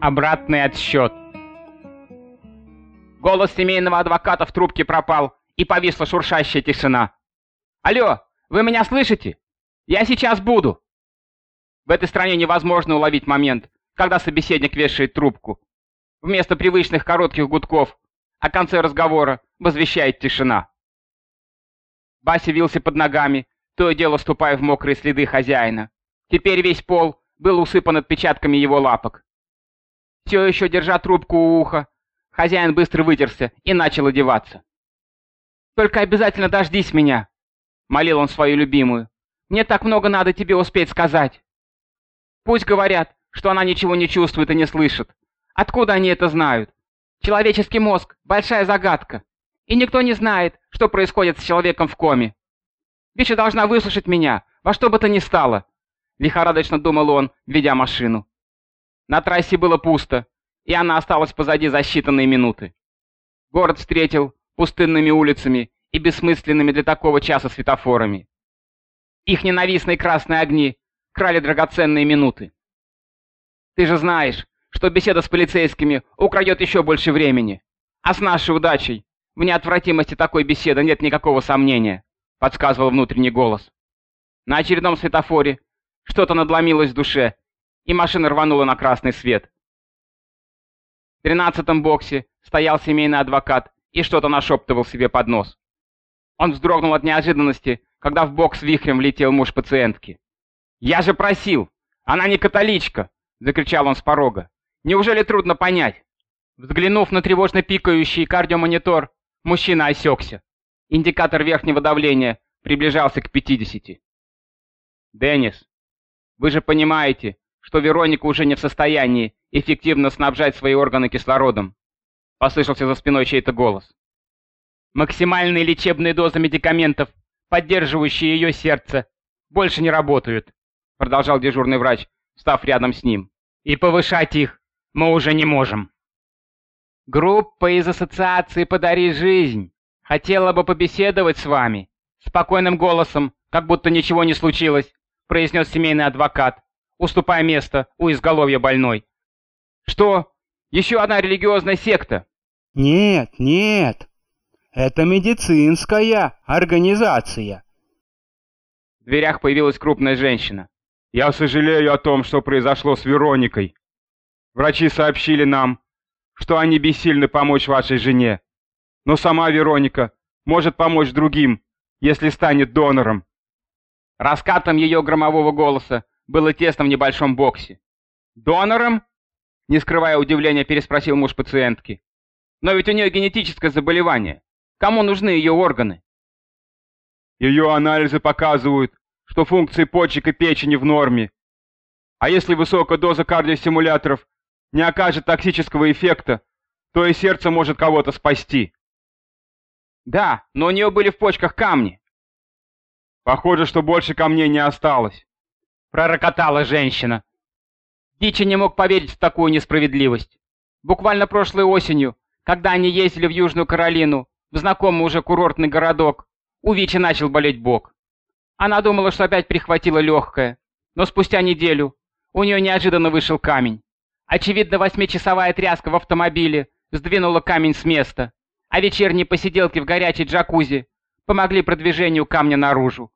Обратный отсчет. Голос семейного адвоката в трубке пропал, и повисла шуршащая тишина. «Алло, вы меня слышите? Я сейчас буду!» В этой стране невозможно уловить момент, когда собеседник вешает трубку. Вместо привычных коротких гудков о конце разговора возвещает тишина. Бася вился под ногами, то и дело ступая в мокрые следы хозяина. Теперь весь пол был усыпан отпечатками его лапок. Все еще держа трубку у уха, хозяин быстро вытерся и начал одеваться. «Только обязательно дождись меня!» — молил он свою любимую. «Мне так много надо тебе успеть сказать!» Пусть говорят, что она ничего не чувствует и не слышит. Откуда они это знают? Человеческий мозг — большая загадка. И никто не знает, что происходит с человеком в коме. Вича должна выслушать меня, во что бы то ни стало. Лихорадочно думал он, ведя машину. На трассе было пусто, и она осталась позади за считанные минуты. Город встретил пустынными улицами и бессмысленными для такого часа светофорами. Их ненавистные красные огни крали драгоценные минуты. Ты же знаешь, что беседа с полицейскими украдет еще больше времени. А с нашей удачей в неотвратимости такой беседы нет никакого сомнения, подсказывал внутренний голос. На очередном светофоре что-то надломилось в душе, и машина рванула на красный свет. В тринадцатом боксе стоял семейный адвокат и что-то нашептывал себе под нос. Он вздрогнул от неожиданности, когда в бокс вихрем влетел муж пациентки. «Я же просил! Она не католичка!» — закричал он с порога. «Неужели трудно понять?» Взглянув на тревожно пикающий кардиомонитор, мужчина осекся. Индикатор верхнего давления приближался к 50. «Деннис, вы же понимаете, что Вероника уже не в состоянии эффективно снабжать свои органы кислородом. Послышался за спиной чей-то голос. Максимальные лечебные дозы медикаментов, поддерживающие ее сердце, больше не работают, продолжал дежурный врач, став рядом с ним. И повышать их мы уже не можем. Группа из ассоциации «Подари жизнь» хотела бы побеседовать с вами. Спокойным голосом, как будто ничего не случилось, произнес семейный адвокат, уступая место у изголовья больной. «Что? Еще одна религиозная секта?» «Нет, нет, это медицинская организация». В дверях появилась крупная женщина. «Я сожалею о том, что произошло с Вероникой. Врачи сообщили нам, что они бессильны помочь вашей жене. Но сама Вероника может помочь другим, если станет донором». Раскатом ее громового голоса было тесно в небольшом боксе. «Донором?» — не скрывая удивления, переспросил муж пациентки. «Но ведь у нее генетическое заболевание. Кому нужны ее органы?» «Ее анализы показывают, что функции почек и печени в норме. А если высокая доза кардиостимуляторов не окажет токсического эффекта, то и сердце может кого-то спасти». «Да, но у нее были в почках камни». «Похоже, что больше камней не осталось». — пророкотала женщина. Дичи не мог поверить в такую несправедливость. Буквально прошлой осенью, когда они ездили в Южную Каролину, в знакомый уже курортный городок, у Вичи начал болеть бок. Она думала, что опять прихватила легкое, но спустя неделю у нее неожиданно вышел камень. Очевидно, восьмичасовая тряска в автомобиле сдвинула камень с места, а вечерние посиделки в горячей джакузи помогли продвижению камня наружу.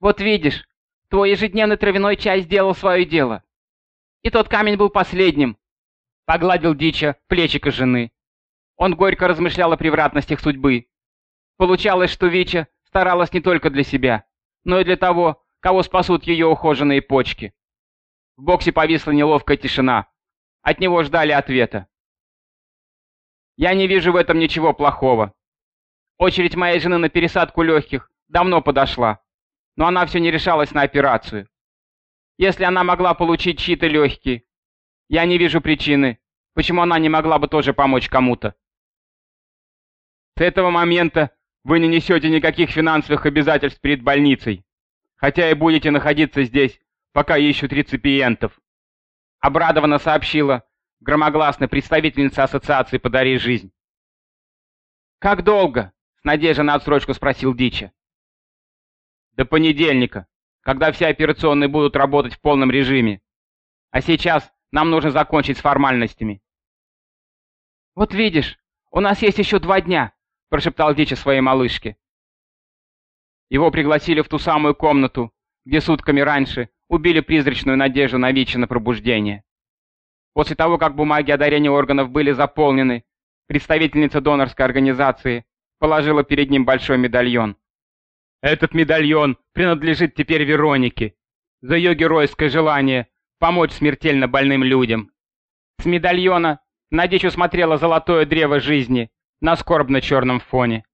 «Вот видишь», Твой ежедневный травяной чай сделал свое дело. И тот камень был последним. Погладил Дича плечика жены. Он горько размышлял о превратностях судьбы. Получалось, что Вича старалась не только для себя, но и для того, кого спасут ее ухоженные почки. В боксе повисла неловкая тишина. От него ждали ответа. Я не вижу в этом ничего плохого. Очередь моей жены на пересадку легких давно подошла но она все не решалась на операцию. Если она могла получить чьи-то легкие, я не вижу причины, почему она не могла бы тоже помочь кому-то. С этого момента вы не несете никаких финансовых обязательств перед больницей, хотя и будете находиться здесь, пока ищут реципиентов. Обрадованно сообщила громогласная представительница ассоциации «Подари жизнь». «Как долго?» — с надеждой на отсрочку спросил Дича. До понедельника, когда все операционные будут работать в полном режиме. А сейчас нам нужно закончить с формальностями. «Вот видишь, у нас есть еще два дня», — прошептал Дичи своей малышке. Его пригласили в ту самую комнату, где сутками раньше убили призрачную надежду на Вичи на пробуждение. После того, как бумаги о дарении органов были заполнены, представительница донорской организации положила перед ним большой медальон. Этот медальон принадлежит теперь Веронике за ее геройское желание помочь смертельно больным людям. С медальона на дичь усмотрела золотое древо жизни на скорбно-черном фоне.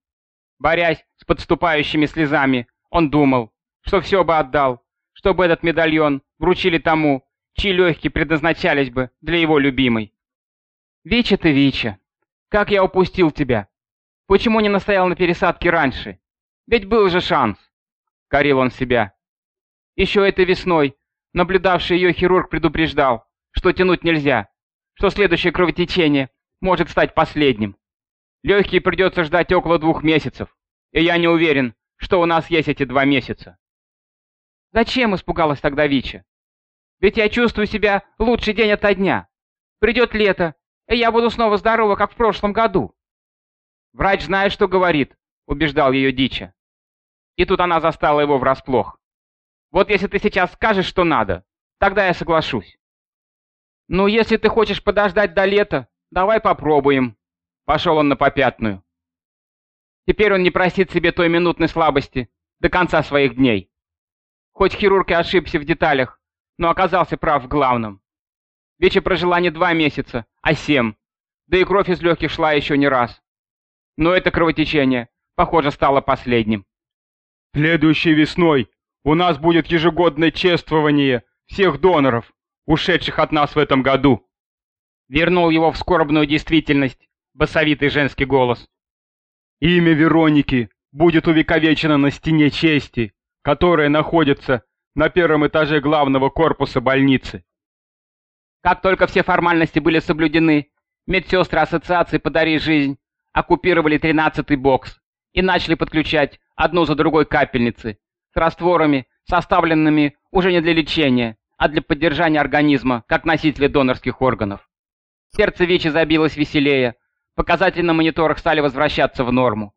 Борясь с подступающими слезами, он думал, что все бы отдал, чтобы этот медальон вручили тому, чьи легкие предназначались бы для его любимой. «Вича ты, Вича, как я упустил тебя! Почему не настоял на пересадке раньше? Ведь был же шанс!» — корил он себя. Еще этой весной наблюдавший ее хирург предупреждал, что тянуть нельзя, что следующее кровотечение может стать последним. Легкие придется ждать около двух месяцев, и я не уверен, что у нас есть эти два месяца. Зачем испугалась тогда Вича? Ведь я чувствую себя лучший день ото дня. Придет лето, и я буду снова здорова, как в прошлом году. Врач знает, что говорит, убеждал ее Дича. И тут она застала его врасплох. Вот если ты сейчас скажешь, что надо, тогда я соглашусь. Ну, если ты хочешь подождать до лета, давай попробуем. Пошел он на попятную. Теперь он не простит себе той минутной слабости до конца своих дней. Хоть хирург и ошибся в деталях, но оказался прав в главном. Веча прожила не два месяца, а семь, да и кровь из легких шла еще не раз. Но это кровотечение, похоже, стало последним. Следующей весной у нас будет ежегодное чествование всех доноров, ушедших от нас в этом году. Вернул его в скорбную действительность басовитый женский голос. Имя Вероники будет увековечено на стене чести, которая находится на первом этаже главного корпуса больницы. Как только все формальности были соблюдены, медсестры Ассоциации «Подари жизнь» оккупировали тринадцатый бокс и начали подключать одну за другой капельницы, с растворами, составленными уже не для лечения, а для поддержания организма как носителя донорских органов. Сердце Вичи забилось веселее, показатели на мониторах стали возвращаться в норму.